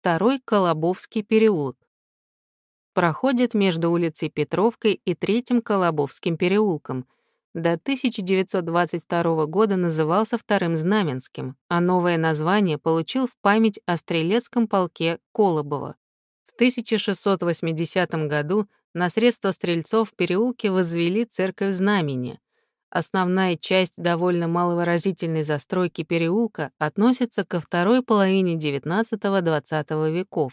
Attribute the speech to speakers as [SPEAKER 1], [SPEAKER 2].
[SPEAKER 1] Второй Колобовский переулок. Проходит между улицей Петровкой и Третьим Колобовским переулком. До 1922 года назывался Вторым Знаменским, а новое название получил в память о стрелецком полке Колобова. В 1680 году на средства стрельцов в переулке возвели церковь Знамени. Основная часть довольно маловыразительной застройки переулка относится ко второй половине XIX-XX веков,